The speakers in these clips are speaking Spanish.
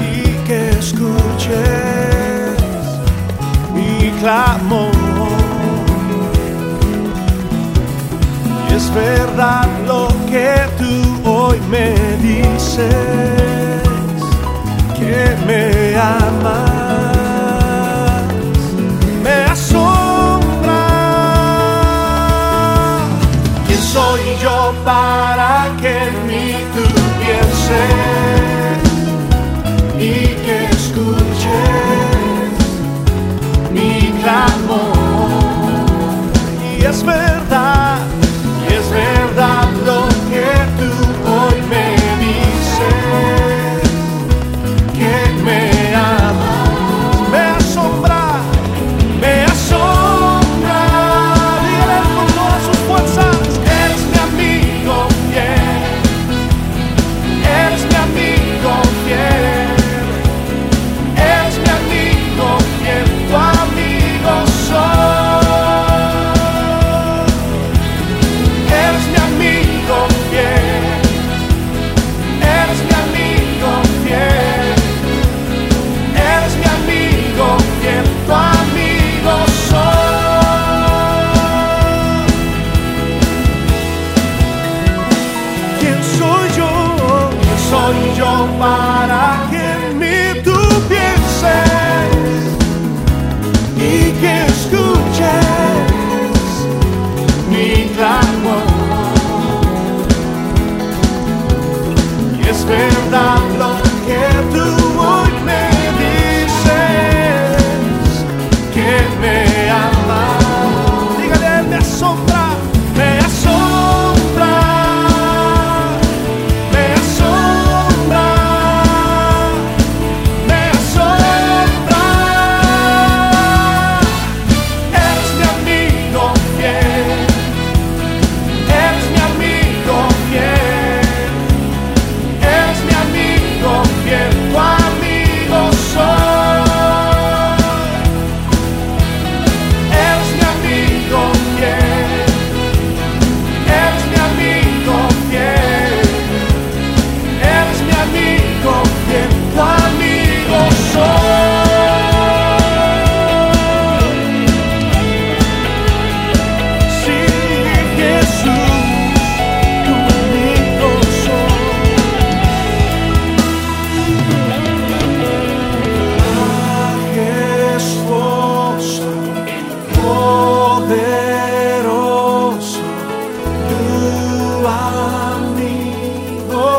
y que escuches mi clamor. Y es verdad lo que tú hoy me dices, que me amas. Me asombra. ¿Quién soy yo para que en mí tú yes man para que en mí tú pienses y que escuches mi clamor. Y es verdad lo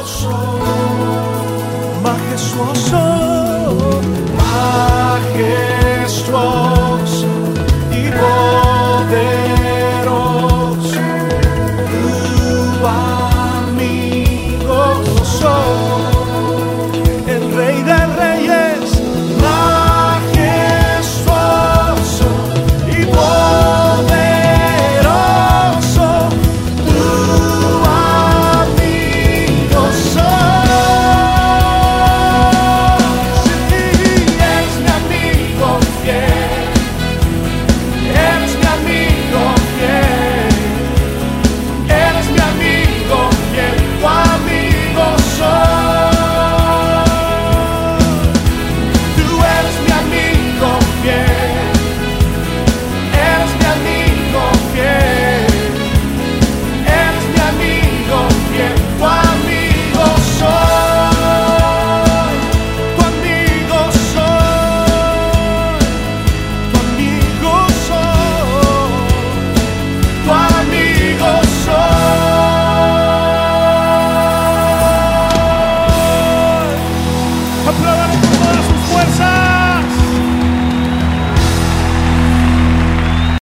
show.